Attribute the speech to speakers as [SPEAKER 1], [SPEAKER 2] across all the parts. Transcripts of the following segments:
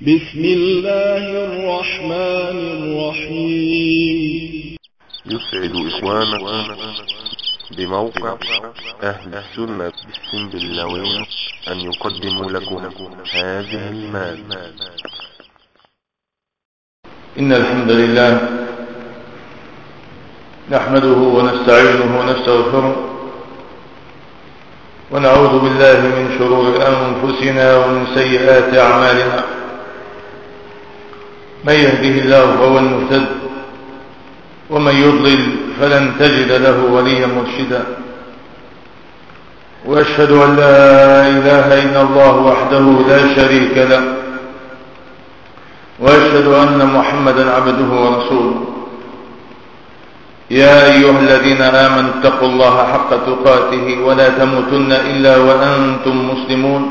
[SPEAKER 1] بسم الله الرحمن الرحيم.
[SPEAKER 2] يسعد إخوانكم بموقع أهل السنة بالسنبلاوين أن يقدموا لكم هذه المادة.
[SPEAKER 3] إن الحمد لله نحمده ونستعينه ونستغفره ونعوذ بالله من شرور أنفسنا ومن سيئات أعمالنا. من يهده الله فهو المهتد ومن يضلل فلن تجد له وليا مرشدا. وأشهد أن لا إله إلا الله وحده لا شريك له وأشهد أن محمدا عبده ورسوله. يا أيها الذين آمنوا اتقوا الله حق تقاته ولا تموتن إلا وأنتم مسلمون.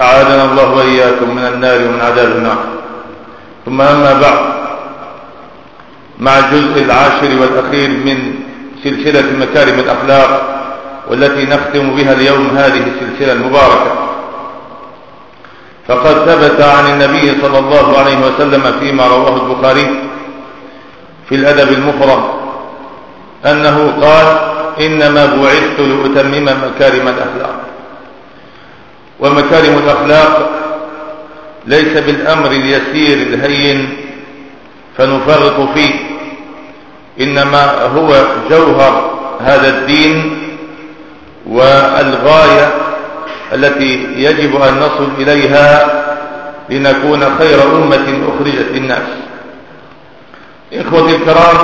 [SPEAKER 3] أعاذنا الله وإياكم من النار ومن عذاب النار. ثم أما بعد مع الجزء العاشر والأخير من سلسلة مكارم الأخلاق والتي نختم بها اليوم هذه السلسلة المباركة. فقد ثبت عن النبي صلى الله عليه وسلم فيما رواه البخاري في الأدب المفرد أنه قال إنما بعثت لأتمم مكارم الأخلاق. ومكارم الأخلاق ليس بالأمر اليسير الهين فنفرط فيه. إنما هو جوهر هذا الدين والغاية التي يجب أن نصل إليها لنكون خير أمة أخرجت للناس. إخوتي الكرام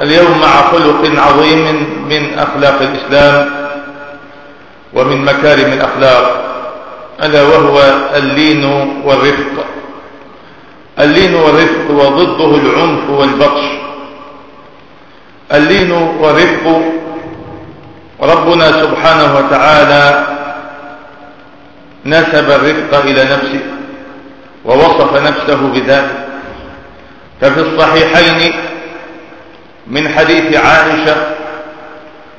[SPEAKER 3] اليوم مع خلق عظيم من أخلاق الإسلام ومن مكارم الأخلاق. ألا وهو اللين والرفق. اللين والرفق وضده العنف والبطش. اللين والرفق ربنا سبحانه وتعالى نسب الرفق إلى نفسه ووصف نفسه بذلك. ففي الصحيحين من حديث عائشة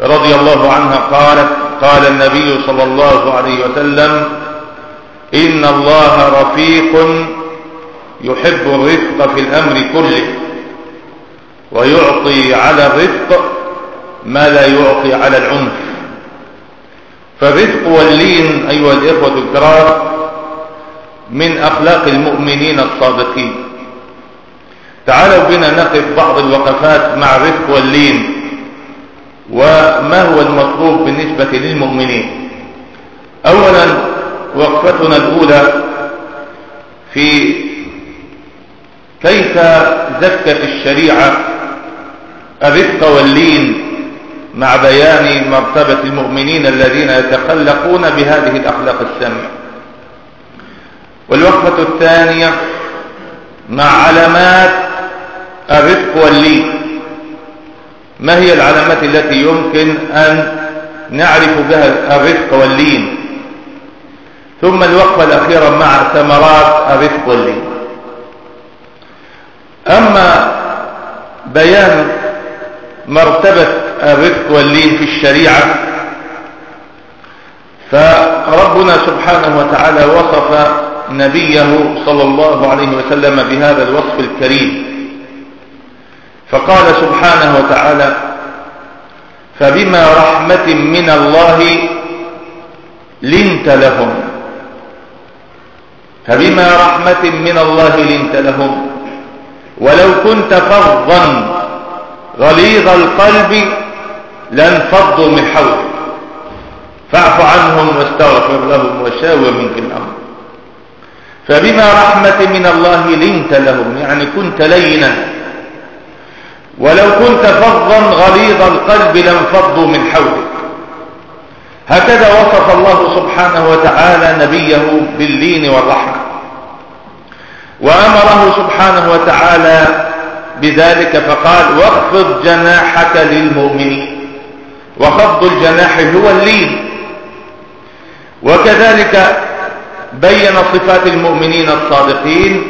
[SPEAKER 3] رضي الله عنها قالت قال النبي صلى الله عليه وسلم إن الله رفيق يحب الرفق في الأمر كله ويعطي على الرفق ما لا يعطي على العنف. فالرفق واللين أيها الإخوة الكرام من أخلاق المؤمنين الصادقين. تعالوا بنا نقف بعض الوقفات مع الرفق واللين وما هو المطلوب بالنسبة للمؤمنين. أولا وقفتنا الأولى في كيف زكت الشريعة الرفق واللين مع بيان مرتبة المؤمنين الذين يتخلقون بهذه الأخلاق السامية والوقفة الثانية مع علامات الرفق واللين ما هي العلامات التي يمكن أن نعرف بها الرفق واللين ثم الوقفة الأخيرة مع ثمرات الرفق واللين أما بيان مرتبة الرفق واللين في الشريعة فربنا سبحانه وتعالى وصف نبيه صلى الله عليه وسلم بهذا الوصف الكريم. فقال سبحانه وتعالى فبما رحمة من الله لنت لهم فبما رحمة من الله لنت لهم. ولو كنت فظا غليظ القلب لانفضوا من حولك. فاعف عنهم واستغفر لهم وشاورهم في الأمر. فبما رحمة من الله لنت لهم يعني كنت لينا. ولو كنت فظا غليظ القلب لانفضوا من حولك. هكذا وصف الله سبحانه وتعالى نبيه باللين والرحمة. وأمره سبحانه وتعالى بذلك فقال واخفض جناحك للمؤمنين. وخفض الجناح هو اللين. وكذلك بين صفات المؤمنين الصادقين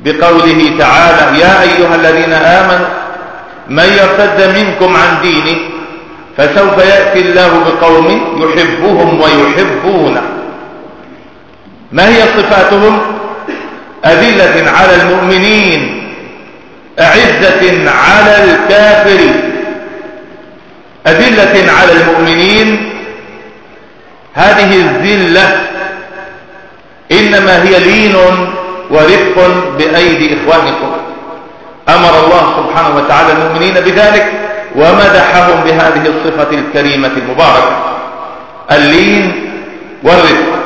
[SPEAKER 3] بقوله تعالى يا أيها الذين آمنوا من يرتد منكم عن دينه فسوف يأتي الله بقوم يحبهم ويحبونه ما هي صفاتهم؟ أذلة على المؤمنين أعزة على الكافرين أذلة على المؤمنين هذه الذلة إنما هي لين ورفق بأيدي إخوانكم. أمر الله سبحانه وتعالى المؤمنين بذلك. ومدحهم بهذه الصفة الكريمة المباركة اللين والرفق.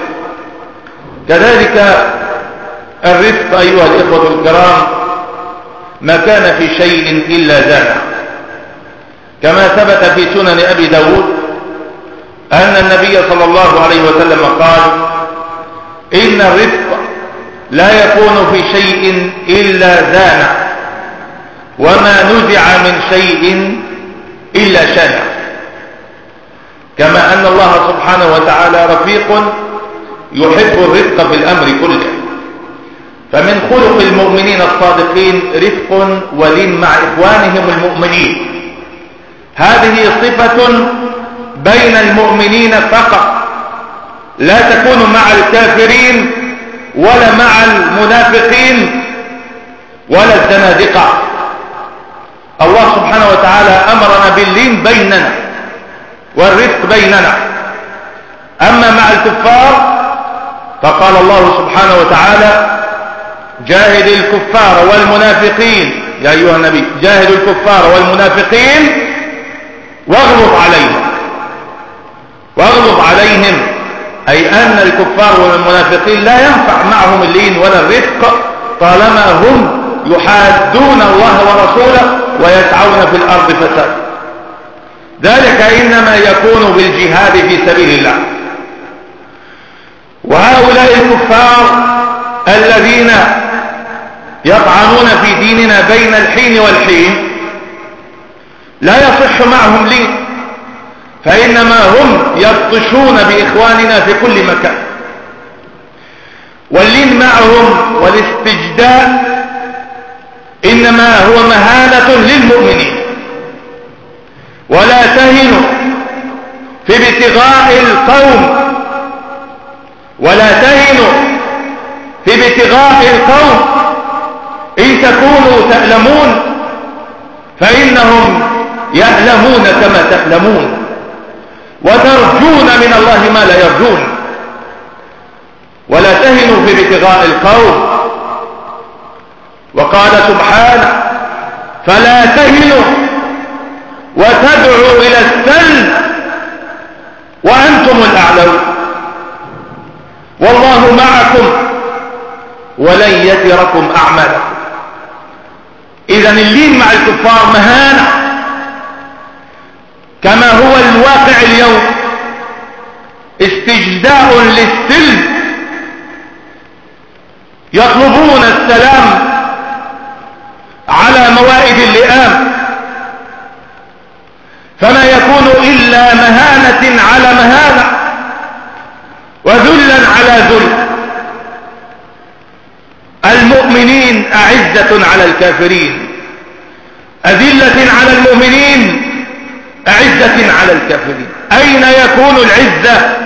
[SPEAKER 3] كذلك الرفق أيها الإخوة الكرام ما كان في شيء إلا زانه كما ثبت في سنن أبي داود أن النبي صلى الله عليه وسلم قال إن الرفق لا يكون في شيء إلا زانه وما نزع من شيء إلا شانه كما أن الله سبحانه وتعالى رفيق يحب الرفق في الأمر كله. فمن خلق المؤمنين الصادقين رفق ولين مع إخوانهم المؤمنين. هذه صفة بين المؤمنين فقط. لا تكون مع الكافرين ولا مع المنافقين ولا الزنادقة. الله سبحانه وتعالى أمرنا باللين بيننا والرفق بيننا. أما مع الكفار فقال الله سبحانه وتعالى جاهد الكفار والمنافقين. يا أيها النبي جاهد الكفار والمنافقين واغلظ عليهم. واغلظ عليهم. أي أن الكفار والمنافقين لا ينفع معهم اللين ولا الرفق طالما هم يحادون الله ورسوله ويسعون في الأرض فساد. ذلك إنما يكون بالجهاد في سبيل الله. وهؤلاء الكفار الذين يطعنون في ديننا بين الحين والحين لا يصح معهم لين فإنما هم يبطشون بإخواننا في كل مكان. واللين معهم والاستجداء إنما هو مهانة للمؤمنين. ولا تهنوا في ابتغاء القوم. ولا تهنوا في ابتغاء القوم. إن تكونوا تألمون فإنهم يألمون كما تألمون. وترجون من الله ما لا يرجون. ولا تهنوا في ابتغاء القوم. وقال سبحانه فلا تهنوا وتدعوا إلى السلم وأنتم الأعلون. والله معكم ولن يتركم أعمالكم. إذا اللين مع الكفار مهانة كما هو الواقع اليوم. استجداء للسلم. يطلبون السلام على موائد اللئام. فما يكون إلا مهانة على مهانة وذلا على ذل. المؤمنين أعزة على الكافرين. أذلة على المؤمنين أعزة على الكافرين. أين يكون العزة؟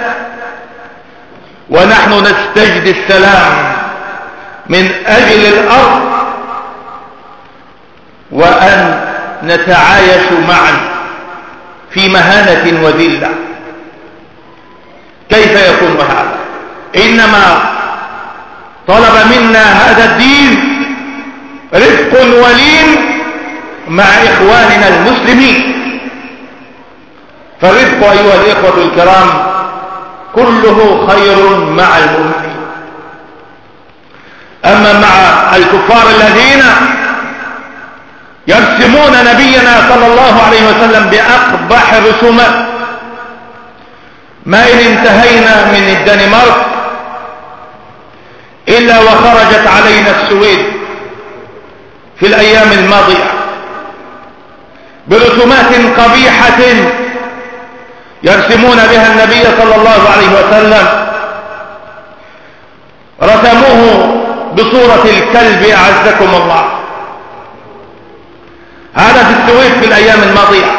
[SPEAKER 3] ونحن نستجد السلام من أجل الأرض. وأن نتعايش معا في مهانة وذلة. كيف يكون هذا؟ إنما طلب منا هذا الدين رفق ولين مع إخواننا المسلمين. فالرفق أيها الإخوة الكرام كله خير مع المؤمنين. أما مع الكفار الذين يرسمون نبينا صلى الله عليه وسلم بأقبح الرسومات ما إن انتهينا من الدنمارك إلا وخرجت علينا السويد في الأيام الماضية برسومات قبيحة يرسمون بها النبي صلى الله عليه وسلم. رسموه بصورة الكلب أعزكم الله. هذا في السويد في الأيام الماضية.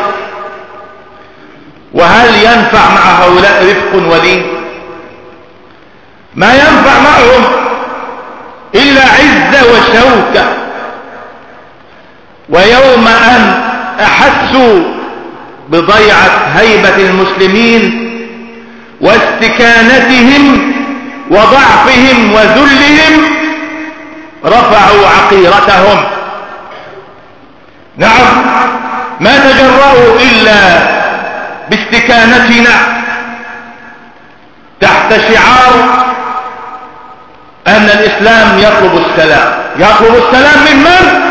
[SPEAKER 3] وهل ينفع مع هؤلاء رفق ولين؟ ما ينفع معهم إلا عزة وشوكة. ويوم أن أحسوا بضيعة هيبة المسلمين واستكانتهم وضعفهم وذلهم رفعوا عقيرتهم. نعم. ما تجرأوا إلا باستكانتنا تحت شعار أن الإسلام يطلب السلام. يطلب السلام من من؟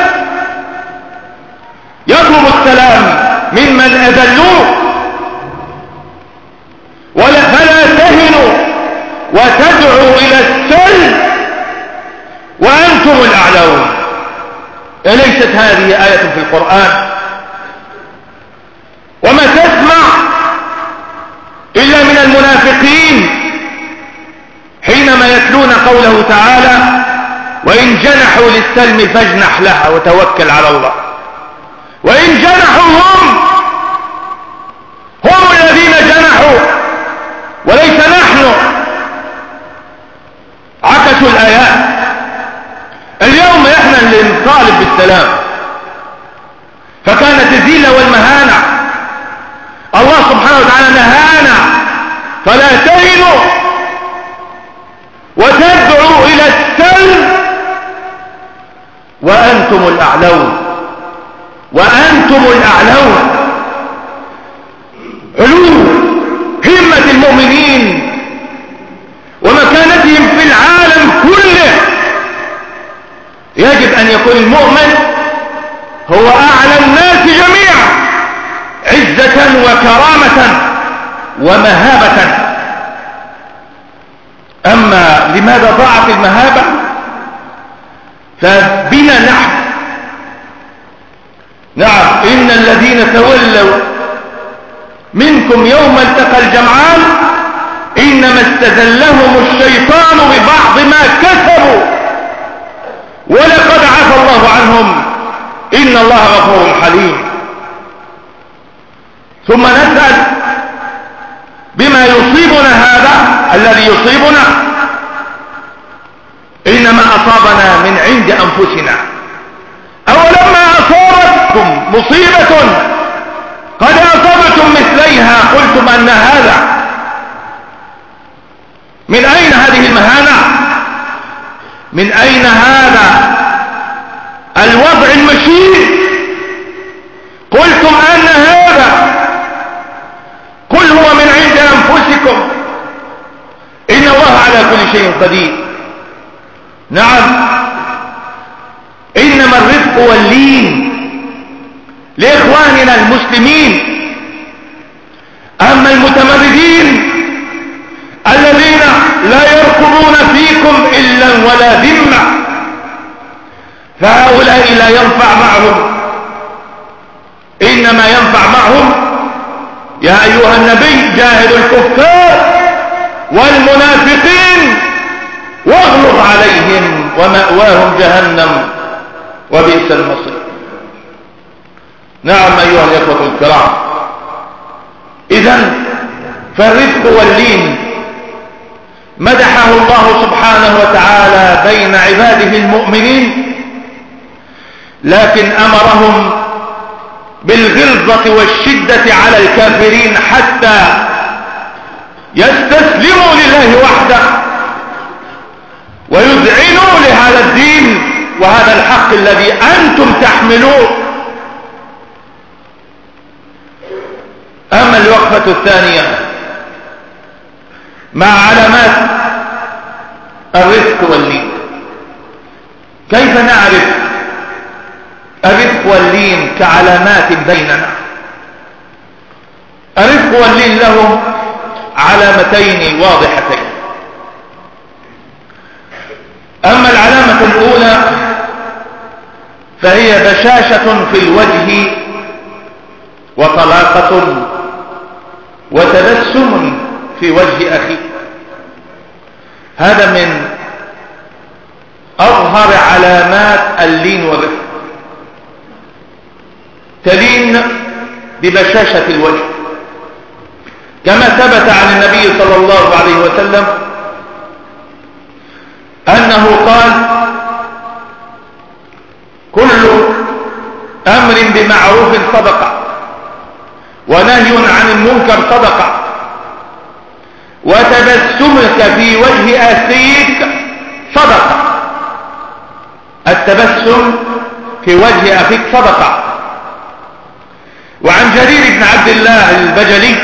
[SPEAKER 3] يطلب السلام ممن أذلوه. ولا فلا تهنوا وتدعوا إلى السلم وأنتم الأعلون. أليست هذه آية في القرآن؟ وما تسمع إلا من المنافقين حينما يتلون قوله تعالى وإن جنحوا للسلم فاجنح لها وتوكل على الله. وإن جنحوا هم هم الذين جنحوا وليس نحن عكسوا الآيات اليوم إحنا اللي نطالب بالسلام فكانت الذلة والمهانة. الله سبحانه وتعالى نهانا. فلا تهنوا. وتدعوا إلى السلم وأنتم الأعلون. وأنتم الأعلون علو همة المؤمنين ومكانتهم في العالم كله يجب أن يكون المؤمن هو أعلى الناس جميعا عزة وكرامة ومهابة. أما لماذا ضاعت المهابة؟ فبنا نحن. نعم إن الذين تولوا منكم يوم التقى الجمعان إنما استذلهم الشيطان ببعض ما كسبوا. ولقد عفى الله عنهم. إن الله غفور حليم. ثم نسأل بما يصيبنا هذا الذي يصيبنا. إنما أصابنا من عند أنفسنا. أولما أصابتكم مصيبة؟ قد أصبتم مثليها. قلتم أن هذا من أين هذه المهانة؟ من أين هذا الوضع المشين قلتم أن قل هو من عند أنفسكم. إن الله على كل شيء قدير. نعم. إنما الرفق واللين لإخواننا المسلمين. أما المتمردين الذين لا يركضون فيكم إلا ولا ذمة. فهؤلاء لا ينفع معهم. إنما ينفع معهم يا أيها النبي جاهد الكفار والمنافقين واغلظ عليهم ومأواهم جهنم وبئس المصير. نعم أيها الإخوة الكرام. إذا فالرزق واللين مدحه الله سبحانه وتعالى بين عباده المؤمنين لكن أمرهم بالغلظة والشدة على الكافرين حتى يستسلموا لله وحده ويذعنوا لهذا الدين وهذا الحق الذي أنتم تحملوه. أما الوقفة الثانية مع علامات الرفق واللين كيف نعرف الرفق واللين كعلامات بيننا. الرفق واللين له علامتين واضحتين. أما العلامة الأولى فهي بشاشة في الوجه وطلاقة وتبسم في وجه أخيه هذا من أظهر علامات اللين والرفق. تلين ببشاشة الوجه. كما ثبت عن النبي صلى الله عليه وسلم أنه قال كل أمر بمعروف صدقة ونهي عن المنكر صدقة وتبسمك في وجه أخيك صدقة التبسم في وجه أخيك صدقة وعن جرير بن عبد الله البجلي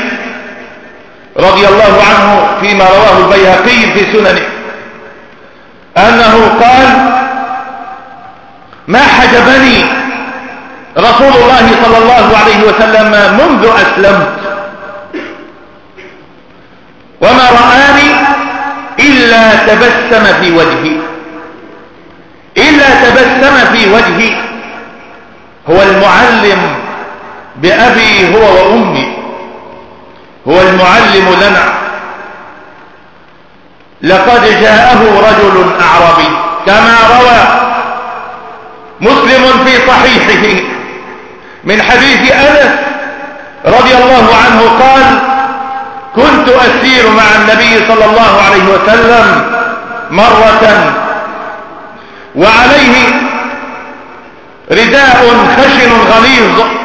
[SPEAKER 3] رضي الله عنه فيما رواه البيهقي في سننه أنه قال ما حجبني رسول الله صلى الله عليه وسلم منذ أسلمت وما رآني إلا تبسم في وجهي إلا تبسم في وجهي هو المعلم بأبي هو وأمي. هو المعلم لنا. لقد جاءه رجل أعربي كما روى مسلم في صحيحه. من حديث أنس رضي الله عنه قال كنت أسير مع النبي صلى الله عليه وسلم مرة وعليه رداء خشن غليظ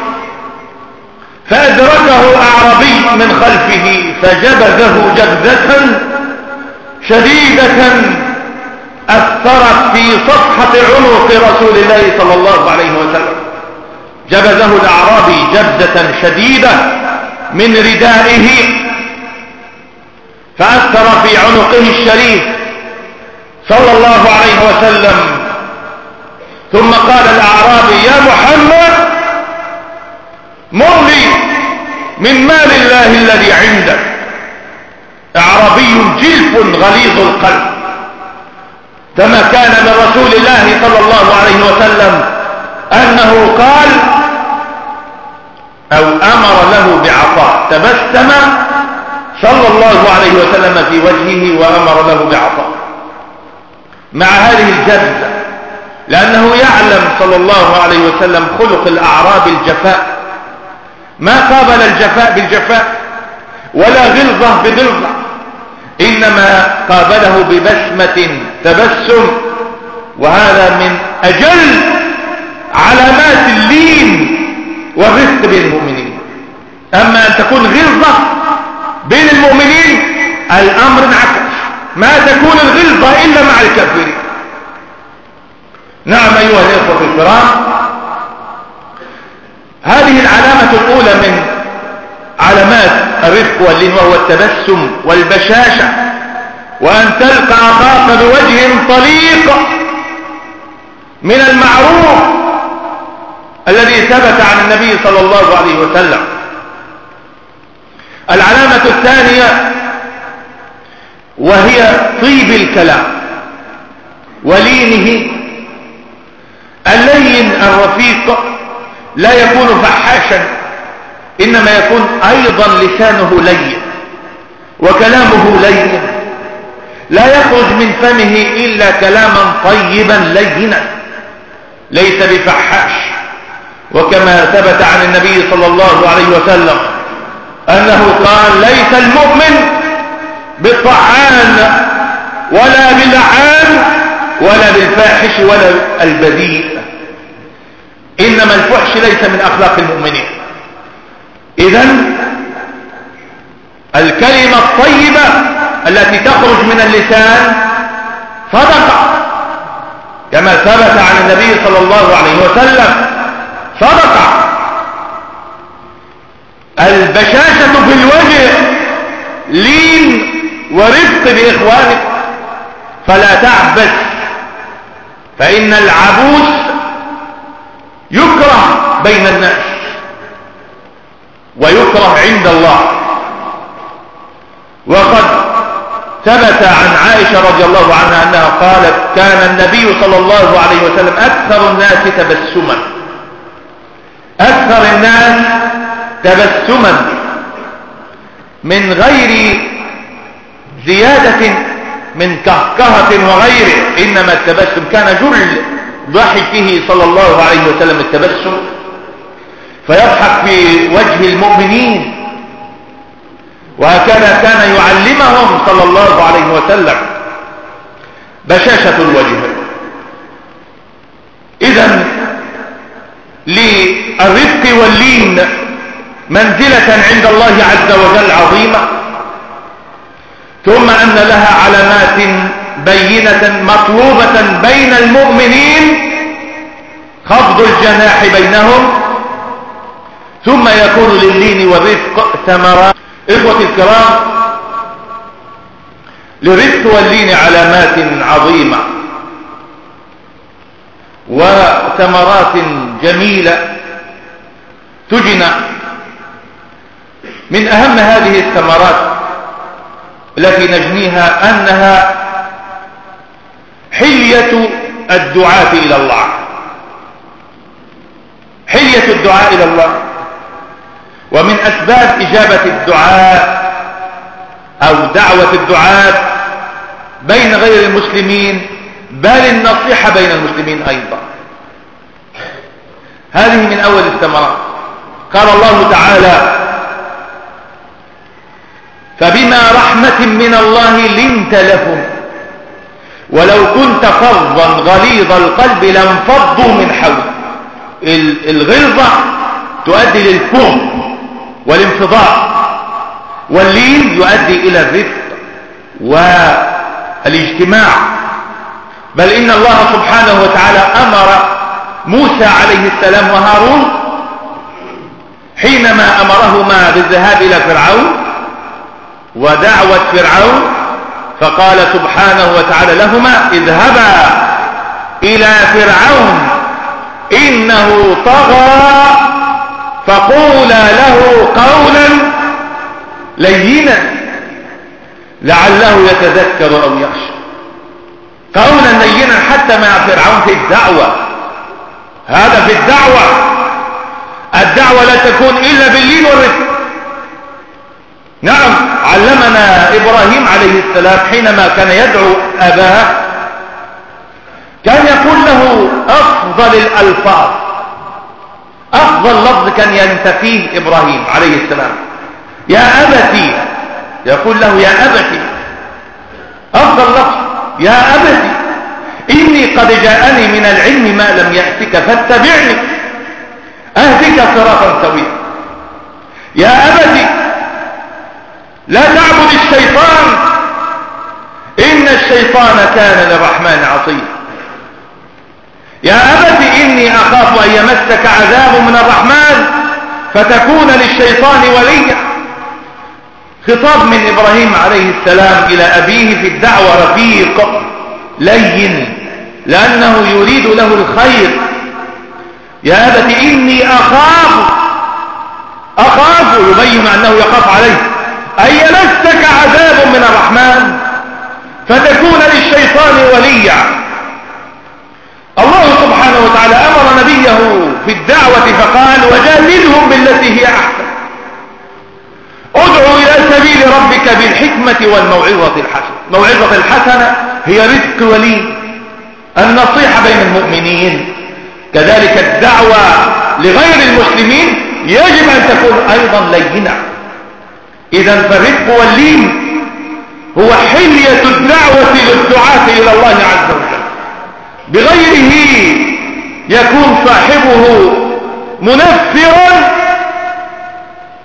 [SPEAKER 3] فأدركه أعربي من خلفه فجبذه جبذة شديدة أثرت في صفحة عنق رسول الله صلى الله عليه وسلم. جبذه الأعرابي جبزة شديدة من ردائه فأثر في عنقه الشريف صلى الله عليه وسلم. ثم قال الأعرابي يا محمد مر لي من مال الله الذي عندك. أعرابي جلف غليظ القلب. كما كان من رسول الله صلى الله عليه وسلم أنه قال أو أمر له بعطاء. تبسم صلى الله عليه وسلم في وجهه وأمر له بعطاء. مع هذه الجذبة لأنه يعلم صلى الله عليه وسلم خلق الأعراب الجفاء. ما قابل الجفاء بالجفاء ولا غلظة بغلظة. إنما قابله ببسمة تبسم. وهذا من أجل علامات اللين والرفق بين المؤمنين. أما أن تكون غلظة بين المؤمنين الأمر انعكس. ما تكون الغلظة إلا مع الكافرين. نعم أيها الإخوة الكرام هذه العلامة الأولى من علامات الرفق واللين وهو التبسم والبشاشة وأن تلقى أخاك بوجه طليق من المعروف الذي ثبت عن النبي صلى الله عليه وسلم. العلامة الثانية وهي طيب الكلام ولينه اللين الرفيق لا يكون فحاشا إنما يكون أيضا لسانه لين وكلامه لين. لا يخرج من فمه إلا كلاما طيبا لينا ليس بفحاش. وكما ثبت عن النبي صلى الله عليه وسلم أنه قال ليس المؤمن بالطعان ولا باللعان ولا بالفاحش ولا البذيء. إنما الفحش ليس من أخلاق المؤمنين. إذا الكلمة الطيبة التي تخرج من اللسان صدقة كما ثبت عن النبي صلى الله عليه وسلم صدقة. البشاشة في الوجه لين ورفق بإخوانك فلا تعبث فإن العبوس يكره بين الناس ويكره عند الله. وقد ثبت عن عائشة رضي الله عنها أنها قالت كان النبي صلى الله عليه وسلم أكثر الناس تبسما. أكثر الناس تبسما من غير زيادة من كهكهة وغيره. إنما التبسم كان جل ضحكه صلى الله عليه وسلم التبسم فيضحك في وجه المؤمنين. وهكذا كان يعلمهم صلى الله عليه وسلم بشاشة الوجه. إذا للرفق واللين منزلة عند الله عز وجل عظيمة ثم أن لها علامات بينة مطلوبة بين المؤمنين خفض الجناح بينهم ثم يكون لللين والرفق ثمرات. إخوة الكرام للرفق واللين علامات عظيمة وثمرات جميلة تجنى. من أهم هذه الثمرات التي نجنيها أنها حلية الدعاة إلى الله. حلية الدعاء إلى الله. ومن أسباب إجابة الدعاء أو دعوة الدعاء بين غير المسلمين بل النصيحة بين المسلمين أيضا. هذه من أول الثمرات. قال الله تعالى فبما رحمة من الله لنت لهم. ولو كنت فظا غليظ القلب لانفضوا من حولك. الغلظة تؤدي للفهم والانفضاء واللين يؤدي إلى الرفق والإجتماع. بل إن الله سبحانه وتعالى أمر موسى عليه السلام وهارون حينما أمرهما بالذهاب إلى فرعون ودعوة فرعون فقال سبحانه وتعالى لهما اذهبا إلى فرعون إنه طغى فقولا له قولا لينا لعله يتذكر أو يخشى. قولا لينا حتى مع فرعون في الدعوة. هذا في الدعوة. الدعوة لا تكون إلا باللين والرفق نعم علمنا إبراهيم عليه السلام حينما كان يدعو أباه كان يقول له أفضل الألفاظ. أفضل لفظ كان ينتفيه إبراهيم عليه السلام. يا أبتي يقول له يا أبتي. أفضل لفظ يا أبتي. إني قد جاءني من العلم ما لم يأتك فاتبعني. أهدك صراطا سويا يا أبتي لا تعبد الشيطان. إن الشيطان كان للرحمن عصيا. يا أبت إني أخاف أن يمسك عذاب من الرحمن فتكون للشيطان وليا. خطاب من إبراهيم عليه السلام إلى أبيه في الدعوة رفيق لين لأنه يريد له الخير. يا أبت إني أخاف أخاف يبين أنه يخاف عليه. أن يمسك عذاب من الرحمن فتكون للشيطان وليا. الله سبحانه وتعالى أمر نبيه في الدعوة فقال وجادلهم بالتي هي أحسن. ادعو إلى سبيل ربك بالحكمة والموعظة الحسنة. موعظة الحسنة هي رزق ولي. النصيحة بين المؤمنين. كذلك الدعوة لغير المسلمين يجب أن تكون أيضا لينة. إذا فالرزق واللين هو حلية الدعوة للدعاة إلى الله عز وجل. بغيره يكون صاحبه منفرا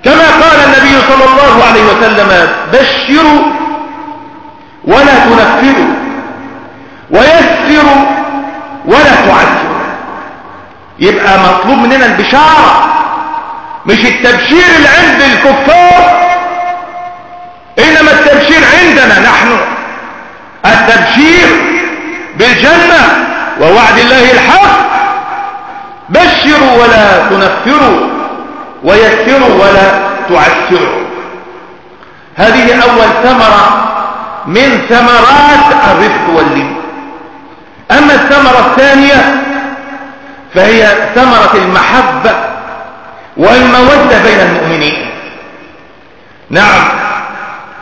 [SPEAKER 3] كما قال النبي صلى الله عليه وسلم بشروا ولا تنفروا ويسروا ولا تعسروا يبقى مطلوب مننا البشارة مش التبشير اللي عند الكفار نحن التبشير بالجنة ووعد الله الحق. بشروا ولا تنفروا ويسروا ولا تعسروا. هذه أول ثمرة من ثمرات الرفق واللين أما الثمرة الثانية فهي ثمرة المحبة والمودة بين المؤمنين. نعم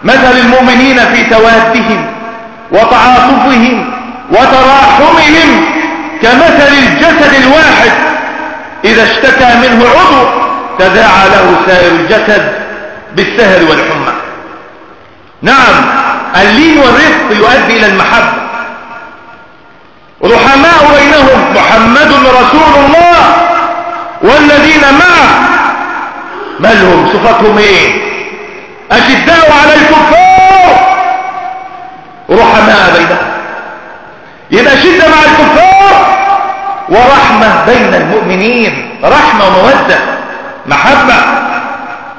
[SPEAKER 3] مثل المؤمنين في توادهم وتعاطفهم وتراحمهم كمثل الجسد الواحد. إذا اشتكى منه عضو تداعى له سائر الجسد بالسهر والحمى. نعم اللين والرفق يؤدي إلى المحبة. رحماء بينهم محمد رسول الله والذين معه. ما لهم صفتهم إيه؟ اشداء على الكفار. رحماء بينهم. يبقى شدة مع الكفار ورحمة بين المؤمنين. رحمة ومودة. محبة.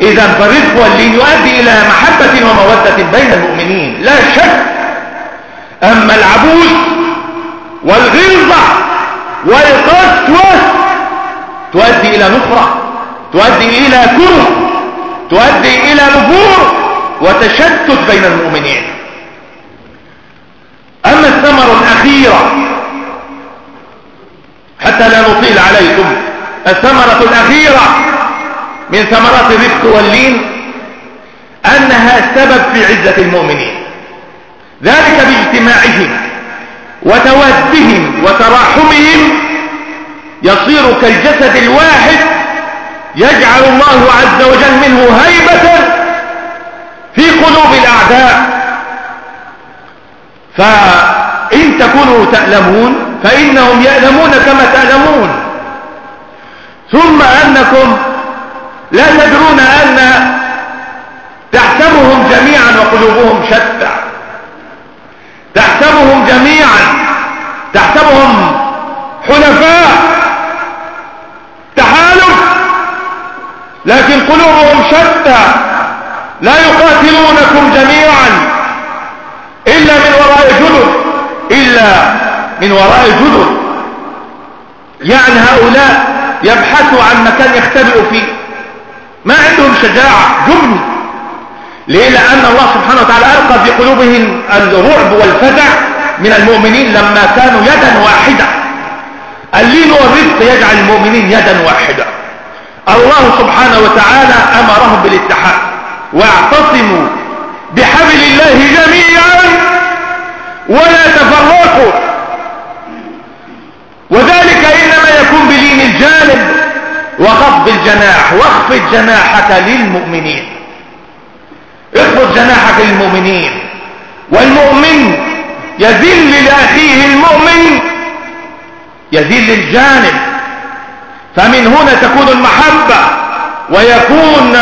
[SPEAKER 3] إذا فالرزق واللين يؤدي إلى محبة ومودة بين المؤمنين. لا شك. أما العبوس والغلظة والقسوة تؤدي إلى نفرة تؤدي إلى كره. تؤدي إلى نفور وتشتت بين المؤمنين. أما الثمرة الأخيرة حتى لا نطيل عليكم الثمرة الأخيرة من ثمرات الرفق واللين أنها سبب في عزة المؤمنين. ذلك باجتماعهم وتودهم وتراحمهم يصير كالجسد الواحد يجعل الله عز وجل منه هيبة في قلوب الأعداء. فإن تكونوا تألمون فإنهم يألمون كما تألمون. ثم أنكم لا تدرون أن تحسبهم جميعا وقلوبهم شتى. تحسبهم جميعا. تحسبهم حلفاء تحالف لكن قلوبهم شتى. لا يقاتلونكم جميعا إلا من وراء جدر إلا من وراء جدر يعني هؤلاء يبحثوا عن مكان يختبئوا فيه. ما عندهم شجاعة جبن. ليه؟ لأن الله سبحانه وتعالى ألقى في قلوبهم الرعب والفزع من المؤمنين لما كانوا يدا واحدة اللين والرزق يجعل المؤمنين يدا واحدة الله سبحانه وتعالى أمرهم بالاتحاد. واعتصموا بحبل الله جميعا ولا تفرقوا. وذلك إنما يكون بلين الجانب وخفض الجناح. واخفض جناحك للمؤمنين. اخفض جناحك للمؤمنين. والمؤمن يذل لأخيه المؤمن. يذل الجانب. فمن هنا تكون المحبة ويكون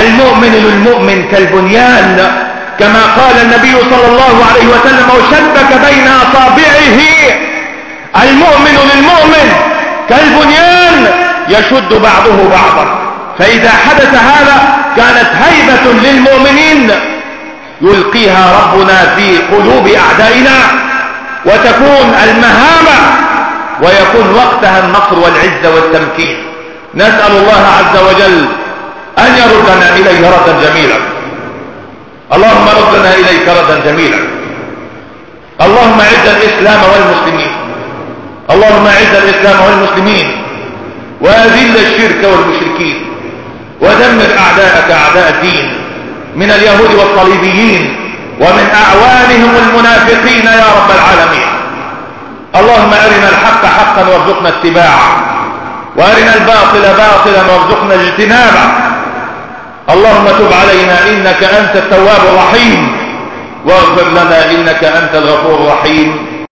[SPEAKER 3] المؤمن للمؤمن كالبنيان كما قال النبي صلى الله عليه وسلم وشبك بين أصابعه المؤمن للمؤمن كالبنيان يشد بعضه بعضا. فإذا حدث هذا كانت هيبة للمؤمنين يلقيها ربنا في قلوب أعدائنا وتكون المهامة ويكون وقتها النصر والعزة والتمكين. نسأل الله عز وجل أن يردنا إليه ردا جميلا. اللهم ردنا إليك ردا جميلا. اللهم عز الإسلام والمسلمين. اللهم عز الإسلام والمسلمين. وأذل الشرك والمشركين. ودمر أعداءك أعداء الدين. من اليهود والصليبيين. ومن أعوانهم المنافقين يا رب العالمين. اللهم أرنا الحق حقا وارزقنا اتباعه. وأرنا الباطل باطلا وارزقنا اجتنابه. اللهم تب علينا إنك أنت التواب الرحيم. واغفر لنا إنك أنت الغفور الرحيم.